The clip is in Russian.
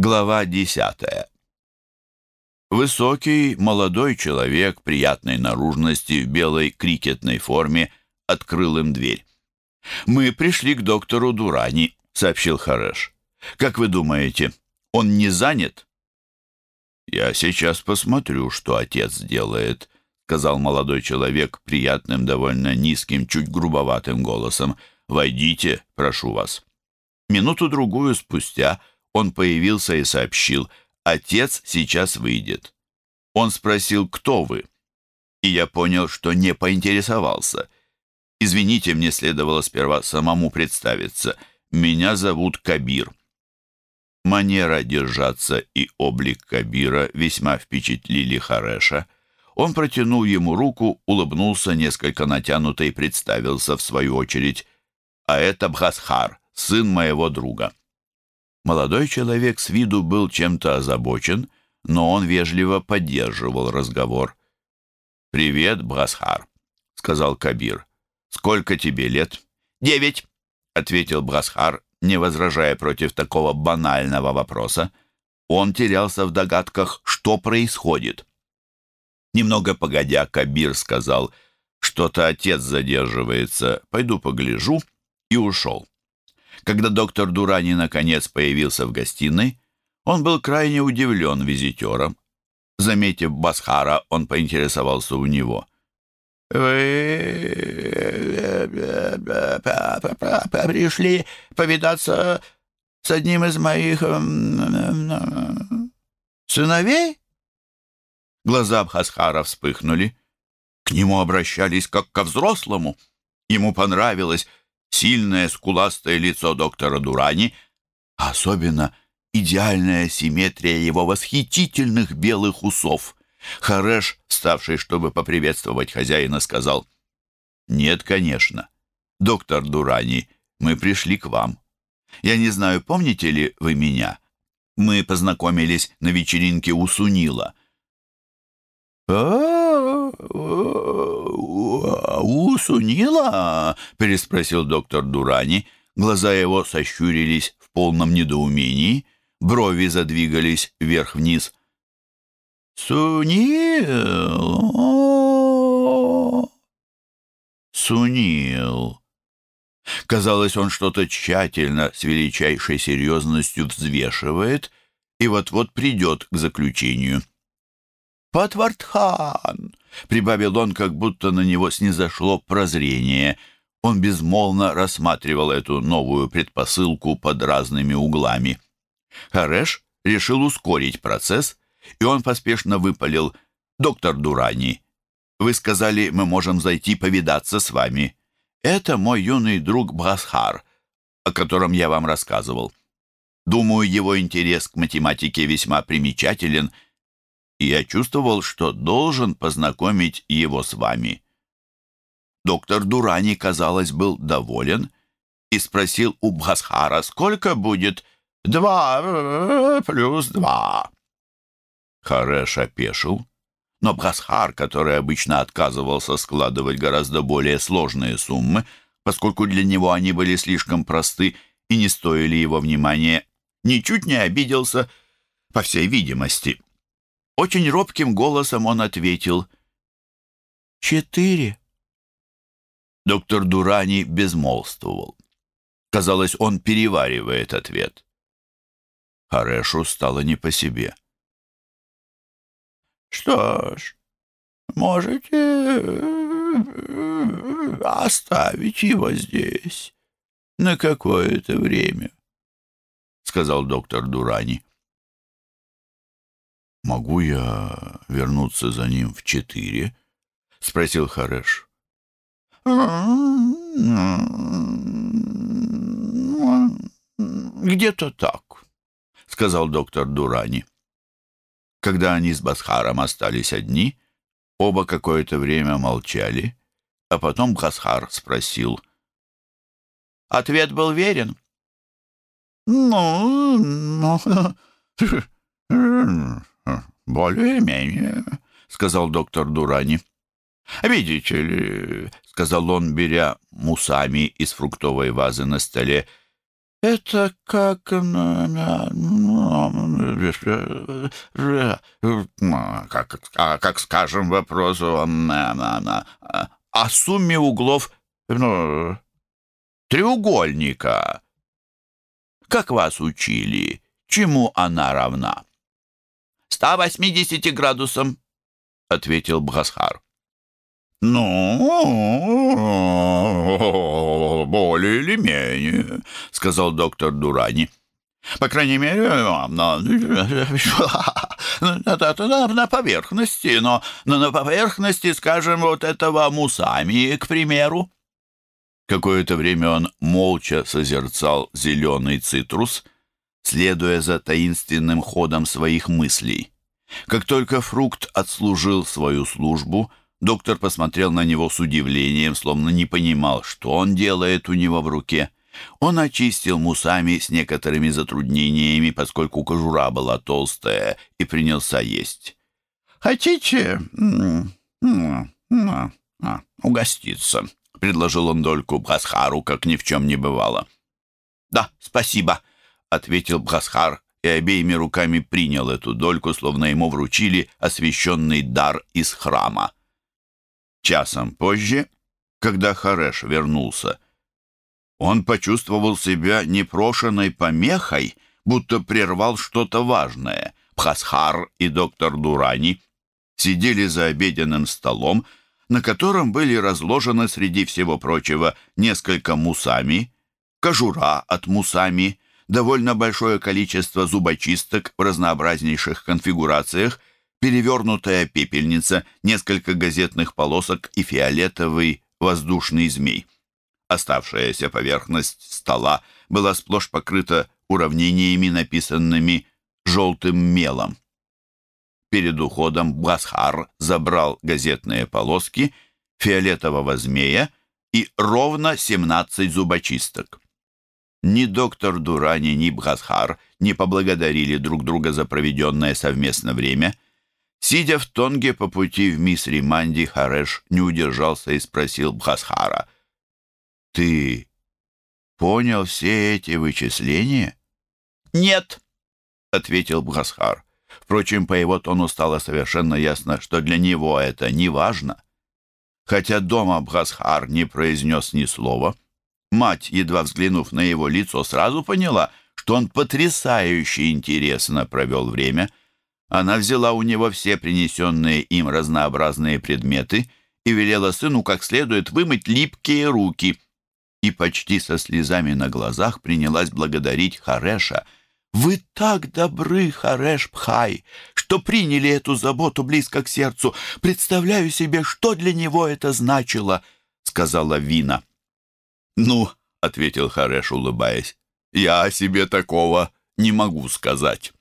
Глава десятая. Высокий, молодой человек приятной наружности в белой крикетной форме открыл им дверь. «Мы пришли к доктору Дурани», — сообщил Хареш. «Как вы думаете, он не занят?» «Я сейчас посмотрю, что отец делает», — сказал молодой человек приятным, довольно низким, чуть грубоватым голосом. «Войдите, прошу вас». Минуту-другую спустя он появился и сообщил, «Отец сейчас выйдет». Он спросил, «Кто вы?» И я понял, что не поинтересовался. Извините, мне следовало сперва самому представиться. Меня зовут Кабир. Манера держаться и облик Кабира весьма впечатлили Хареша. Он протянул ему руку, улыбнулся несколько натянуто и представился в свою очередь. «А это Бхасхар, сын моего друга». Молодой человек с виду был чем-то озабочен, но он вежливо поддерживал разговор. «Привет, Бхасхар», — сказал Кабир. «Сколько тебе лет?» «Девять», — ответил Бхасхар, не возражая против такого банального вопроса. Он терялся в догадках, что происходит. Немного погодя, Кабир сказал, что-то отец задерживается, пойду погляжу, и ушел. Когда доктор Дурани наконец появился в гостиной, он был крайне удивлен визитером. Заметив Басхара, он поинтересовался у него. «Вы пришли повидаться с одним из моих сыновей?» Глаза Бхасхара вспыхнули. К нему обращались как ко взрослому. Ему понравилось, сильное скуластое лицо доктора Дурани, а особенно идеальная симметрия его восхитительных белых усов. Хареш, вставший, чтобы поприветствовать хозяина, сказал, «Нет, конечно. Доктор Дурани, мы пришли к вам. Я не знаю, помните ли вы меня? Мы познакомились на вечеринке у Сунила». «У Сунила?» — переспросил доктор Дурани. Глаза его сощурились в полном недоумении, брови задвигались вверх-вниз. «Сунил?» «Сунил». Казалось, он что-то тщательно, с величайшей серьезностью взвешивает и вот-вот придет к заключению. «Патвартхан!» — прибавил он, как будто на него снизошло прозрение. Он безмолвно рассматривал эту новую предпосылку под разными углами. Хареш решил ускорить процесс, и он поспешно выпалил «Доктор Дурани, вы сказали, мы можем зайти повидаться с вами. Это мой юный друг Бхасхар, о котором я вам рассказывал. Думаю, его интерес к математике весьма примечателен — и я чувствовал, что должен познакомить его с вами. Доктор Дурани, казалось, был доволен и спросил у Бхасхара, сколько будет два плюс два. Хареш опешил, но Бхасхар, который обычно отказывался складывать гораздо более сложные суммы, поскольку для него они были слишком просты и не стоили его внимания, ничуть не обиделся, по всей видимости. Очень робким голосом он ответил «Четыре». Доктор Дурани безмолвствовал. Казалось, он переваривает ответ. Харешу стало не по себе. «Что ж, можете оставить его здесь на какое-то время», — сказал доктор Дурани. «Могу я вернуться за ним в четыре?» — спросил Хареш. «Где-то так», — сказал доктор Дурани. Когда они с Басхаром остались одни, оба какое-то время молчали, а потом Басхар спросил. «Ответ был верен?» «Ну, ну «Более-менее», — сказал доктор Дурани. «Видите ли», — сказал он, беря мусами из фруктовой вазы на столе, Это как... Как, как скажем, вопрос о сумме углов ну, треугольника. Как вас учили? Чему она равна? «Ста восьмидесяти градусам», — ответил Бхасхар. «Ну, более или менее», — сказал доктор Дурани. «По крайней мере, на, поверхности, но, но на поверхности, скажем, вот этого мусами, к примеру». Какое-то время он молча созерцал зеленый цитрус, следуя за таинственным ходом своих мыслей. Как только фрукт отслужил свою службу — Доктор посмотрел на него с удивлением, словно не понимал, что он делает у него в руке. Он очистил мусами с некоторыми затруднениями, поскольку кожура была толстая, и принялся есть. «Хотите угоститься?» — предложил он дольку Бхасхару, как ни в чем не бывало. «Да, спасибо», — ответил Бхасхар и обеими руками принял эту дольку, словно ему вручили освященный дар из храма. Часом позже, когда Хареш вернулся, он почувствовал себя непрошенной помехой, будто прервал что-то важное. Пхасхар и доктор Дурани сидели за обеденным столом, на котором были разложены среди всего прочего несколько мусами, кожура от мусами, довольно большое количество зубочисток в разнообразнейших конфигурациях перевернутая пепельница, несколько газетных полосок и фиолетовый воздушный змей. Оставшаяся поверхность стола была сплошь покрыта уравнениями, написанными желтым мелом. Перед уходом Басхар забрал газетные полоски, фиолетового змея и ровно 17 зубочисток. Ни доктор Дурани, ни Бхасхар не поблагодарили друг друга за проведенное совместно время — Сидя в Тонге по пути в Мисри-Манди, Хареш не удержался и спросил Бхасхара. «Ты понял все эти вычисления?» «Нет», — ответил Бхасхар. Впрочем, по его тону стало совершенно ясно, что для него это не важно. Хотя дома Бхасхар не произнес ни слова, мать, едва взглянув на его лицо, сразу поняла, что он потрясающе интересно провел время — она взяла у него все принесенные им разнообразные предметы и велела сыну как следует вымыть липкие руки. И почти со слезами на глазах принялась благодарить Хареша. «Вы так добры, Хареш Пхай, что приняли эту заботу близко к сердцу. Представляю себе, что для него это значило», — сказала Вина. «Ну», — ответил Хареш, улыбаясь, — «я о себе такого не могу сказать».